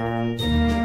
Música